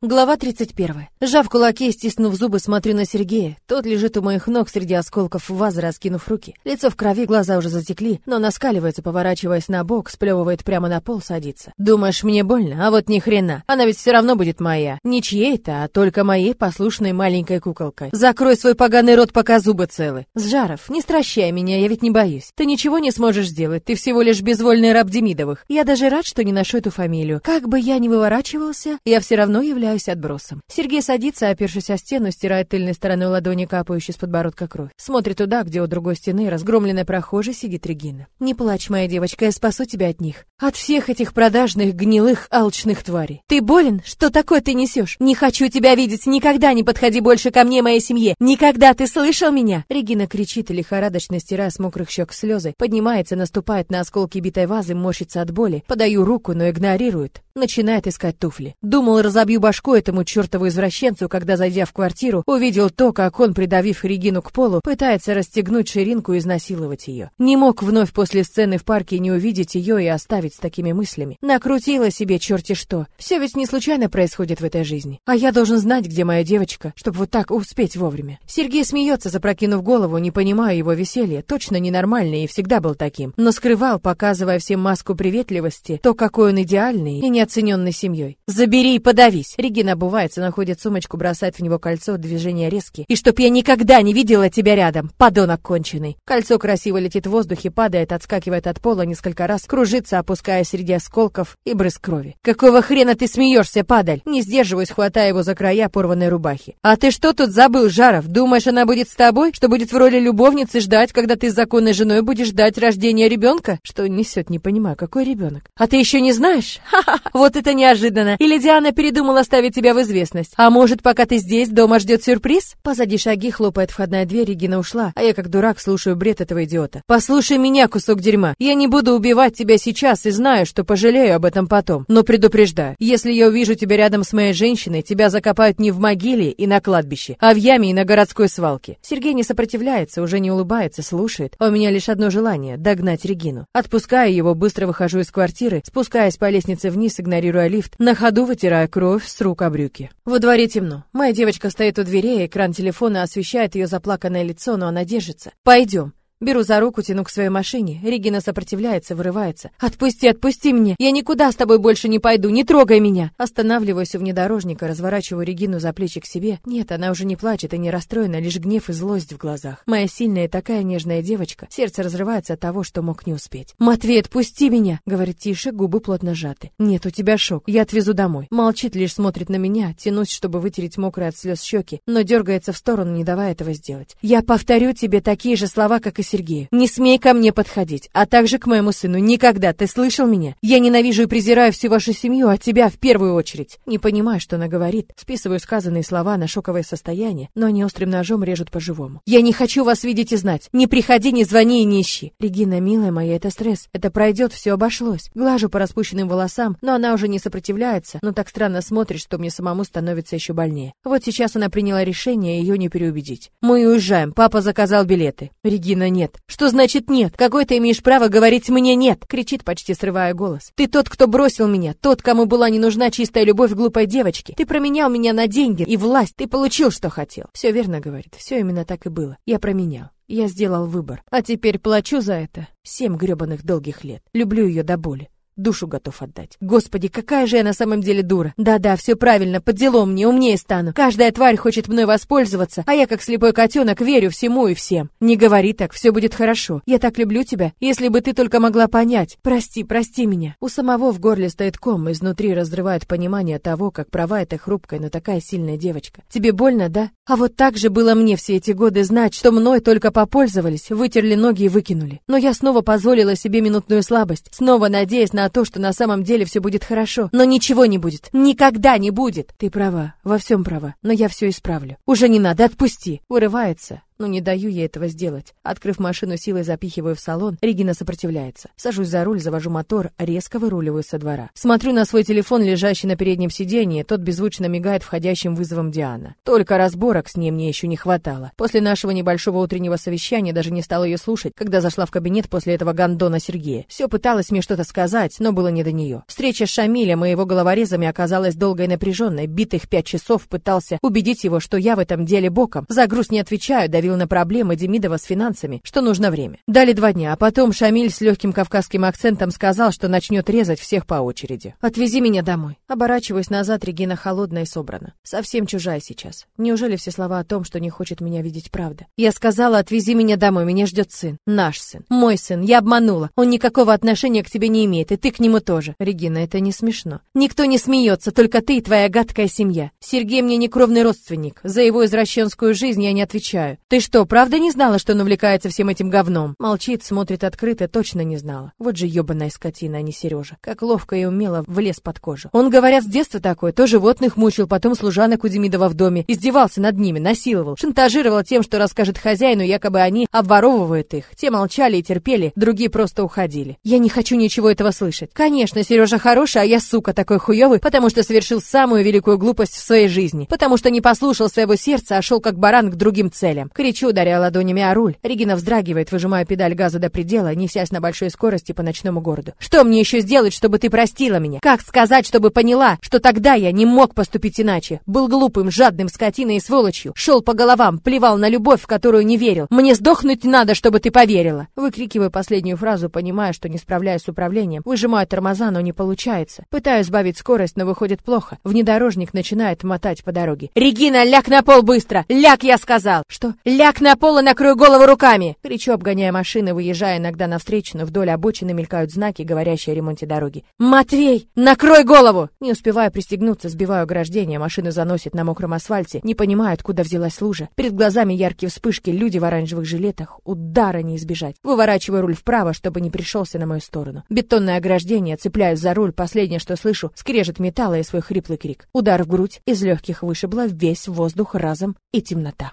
Глава 31. Сжав кулаки и стиснув зубы, смотрю на Сергея. Тот лежит у моих ног среди осколков вазы, раскинув руки. Лицо в крови, глаза уже затекли, но наскаливается, поворачиваясь на бок, сплевывает прямо на пол, садится. Думаешь, мне больно? А вот ни хрена. Она ведь все равно будет моя. Не чьей-то, а только моей послушной маленькой куколкой. Закрой свой поганый рот, пока зубы целы. Сжаров, не стращай меня, я ведь не боюсь. Ты ничего не сможешь сделать, ты всего лишь безвольный раб Демидовых. Я даже рад, что не ношу эту фамилию. Как бы я ни выворачивался, я все равно являюсь являюсь отбросом. Сергей садится, опершись о стену, стирает тыльной стороной ладони капающую с подбородка кровь. Смотрит туда, где у другой стены, разгромленной прохожей, сидит Регина. «Не плачь, моя девочка, я спасу тебя от них. От всех этих продажных, гнилых, алчных тварей. Ты болен? Что такое ты несешь? Не хочу тебя видеть, никогда не подходи больше ко мне, моей семье. Никогда, ты слышал меня?» Регина кричит, лихорадочно стирая с мокрых щек слезы, поднимается, наступает на осколки битой вазы, морщится от боли. Подаю руку, но игнорирует. Начинает искать туфли. Думал, разобью башку этому чертову извращенцу, когда, зайдя в квартиру, увидел то, как он, придавив Регину к полу, пытается расстегнуть ширинку и изнасиловать ее. Не мог вновь после сцены в парке не увидеть ее и оставить с такими мыслями. Накрутила себе черти что. Все ведь не случайно происходит в этой жизни. А я должен знать, где моя девочка, чтобы вот так успеть вовремя. Сергей смеется, запрокинув голову, не понимая его веселья. Точно ненормальный и всегда был таким. Но скрывал, показывая всем маску приветливости, то, какой он идеальный и неоцененный семьей. «Забери и подавись!» Регина обувается, находит сумочку, бросает в него кольцо, движения резкие. «И чтоб я никогда не видела тебя рядом, подонок конченый!» Кольцо красиво летит в воздухе, падает, отскакивает от пола несколько раз, кружится, опускаясь среди осколков и брызг крови. «Какого хрена ты смеешься, падаль?» Не сдерживаюсь, хватая его за края порванной рубахи. «А ты что тут забыл, Жаров? Думаешь, она будет с тобой? Что будет в роли любовницы ждать, когда ты с законной женой будешь ждать рождения ребенка?» Что несет, не понимаю, какой ребенок? «А ты еще не знаешь? Ха-ха, вот это неожиданно! Или Диана передумала ставить тебя в известность. А может, пока ты здесь, дома ждет сюрприз? Позади шаги хлопает входная дверь, Регина ушла, а я как дурак слушаю бред этого идиота. Послушай меня, кусок дерьма. Я не буду убивать тебя сейчас и знаю, что пожалею об этом потом. Но предупреждаю, если я увижу тебя рядом с моей женщиной, тебя закопают не в могиле и на кладбище, а в яме и на городской свалке. Сергей не сопротивляется, уже не улыбается, слушает. А у меня лишь одно желание — догнать Регину. Отпуская его, быстро выхожу из квартиры, спускаясь по лестнице вниз, игнорируя лифт, на ходу вытирая кровь с рук об брюки. Во дворе темно. Моя девочка стоит у дверей, экран телефона освещает ее заплаканное лицо, но она держится. «Пойдем». Беру за руку, тяну к своей машине. Регина сопротивляется, вырывается. «Отпусти, отпусти меня! Я никуда с тобой больше не пойду, не трогай меня!» Останавливаюсь у внедорожника, разворачиваю Регину за плечи к себе. Нет, она уже не плачет и не расстроена, лишь гнев и злость в глазах. Моя сильная такая нежная девочка. Сердце разрывается от того, что мог не успеть. «Матвей, отпусти меня!» — говорит тише, губы плотно сжаты. «Нет, у тебя шок. Я отвезу домой». Молчит, лишь смотрит на меня, тянусь, чтобы вытереть мокрые от слез щеки, но дергается в сторону, не давая этого сделать. «Я повторю тебе такие же слова, как и Сергею. Не смей ко мне подходить, а также к моему сыну. Никогда. Ты слышал меня? Я ненавижу и презираю всю вашу семью, а тебя в первую очередь. Не понимаю, что она говорит. Списываю сказанные слова на шоковое состояние, но они острым ножом режут по-живому. Я не хочу вас видеть и знать. Не приходи, не звони и не ищи. Регина, милая моя, это стресс. Это пройдет, все обошлось. Глажу по распущенным волосам, но она уже не сопротивляется, но так странно смотрит, что мне самому становится еще больнее. Вот сейчас она приняла решение, ее не переубедить. Мы уезжаем. Папа заказал билеты. Регина, нет. Что значит нет? Какое ты имеешь право говорить мне нет? Кричит, почти срывая голос. Ты тот, кто бросил меня, тот, кому была не нужна чистая любовь глупой девочки. Ты променял меня на деньги и власть. Ты получил, что хотел. Все верно говорит. Все именно так и было. Я променял. Я сделал выбор. А теперь плачу за это. Семь гребаных долгих лет. Люблю ее до боли душу готов отдать. Господи, какая же я на самом деле дура. Да-да, все правильно, под делом мне умнее стану. Каждая тварь хочет мной воспользоваться, а я как слепой котенок верю всему и всем. Не говори так, все будет хорошо. Я так люблю тебя, если бы ты только могла понять. Прости, прости меня. У самого в горле стоит ком, изнутри разрывает понимание того, как права эта хрупкая, но такая сильная девочка. Тебе больно, да? А вот так же было мне все эти годы знать, что мной только попользовались, вытерли ноги и выкинули. Но я снова позволила себе минутную слабость, снова надеясь на то, что на самом деле все будет хорошо. Но ничего не будет. Никогда не будет. Ты права, во всем права. Но я все исправлю. Уже не надо, отпусти. Вырывается но не даю ей этого сделать. Открыв машину силой запихиваю в салон, Регина сопротивляется. Сажусь за руль, завожу мотор, резко выруливаю со двора. Смотрю на свой телефон, лежащий на переднем сиденье, тот беззвучно мигает входящим вызовом Диана. Только разборок с ней мне еще не хватало. После нашего небольшого утреннего совещания даже не стала ее слушать, когда зашла в кабинет после этого гандона Сергея. Все пыталась мне что-то сказать, но было не до нее. Встреча с Шамилем и его головорезами оказалась долгой и напряженной. Битых пять часов пытался убедить его, что я в этом деле боком. За груз не отвечаю, давил на проблемы Демидова с финансами, что нужно время. Дали два дня, а потом Шамиль с легким кавказским акцентом сказал, что начнет резать всех по очереди. «Отвези меня домой». Оборачиваюсь назад, Регина холодная и собрана. Совсем чужая сейчас. Неужели все слова о том, что не хочет меня видеть, правда? Я сказала, отвези меня домой, меня ждет сын. Наш сын. Мой сын. Я обманула. Он никакого отношения к тебе не имеет, и ты к нему тоже. Регина, это не смешно. Никто не смеется, только ты и твоя гадкая семья. Сергей мне не кровный родственник. За его извращенскую жизнь я не отвечаю. Ты что, правда не знала, что он увлекается всем этим говном? Молчит, смотрит открыто, точно не знала. Вот же ебаная скотина, а не Сережа. Как ловко и умело влез под кожу. Он, говорят, с детства такой, то животных мучил, потом служанок у Демидова в доме, издевался над ними, насиловал, шантажировал тем, что расскажет хозяину, якобы они обворовывают их. Те молчали и терпели, другие просто уходили. Я не хочу ничего этого слышать. Конечно, Сережа хороший, а я, сука, такой хуёвый, потому что совершил самую великую глупость в своей жизни. Потому что не послушал своего сердца, а шел как баран к другим целям. Кричу, ударяя ладонями о руль. Регина вздрагивает, выжимая педаль газа до предела, несясь на большой скорости по ночному городу. Что мне еще сделать, чтобы ты простила меня? Как сказать, чтобы поняла, что тогда я не мог поступить иначе? Был глупым, жадным, скотиной и сволочью. Шел по головам, плевал на любовь, в которую не верил. Мне сдохнуть надо, чтобы ты поверила. Выкрикиваю последнюю фразу, понимая, что не справляюсь с управлением. Выжимаю тормоза, но не получается. Пытаюсь сбавить скорость, но выходит плохо. Внедорожник начинает мотать по дороге. «Регина, ляг на пол быстро! Ляг, я сказал!» «Что?» «Ляг на пол и накрой голову руками!» Кричу, обгоняя машины, выезжая иногда на встречную. Вдоль обочины мелькают знаки, говорящие о ремонте дороги. «Матвей, накрой голову!» Не успеваю пристегнуться, сбиваю ограждение, машину заносит на мокром асфальте. Не понимаю, откуда взялась лужа. Перед глазами яркие вспышки, люди в оранжевых жилетах. Удара не избежать. Выворачиваю руль вправо, чтобы не пришелся на мою сторону. Бетонное ограждение, цепляюсь за руль, последнее, что слышу, скрежет металла и свой хриплый крик. Удар в грудь, из легких вышибло весь воздух разом и темнота.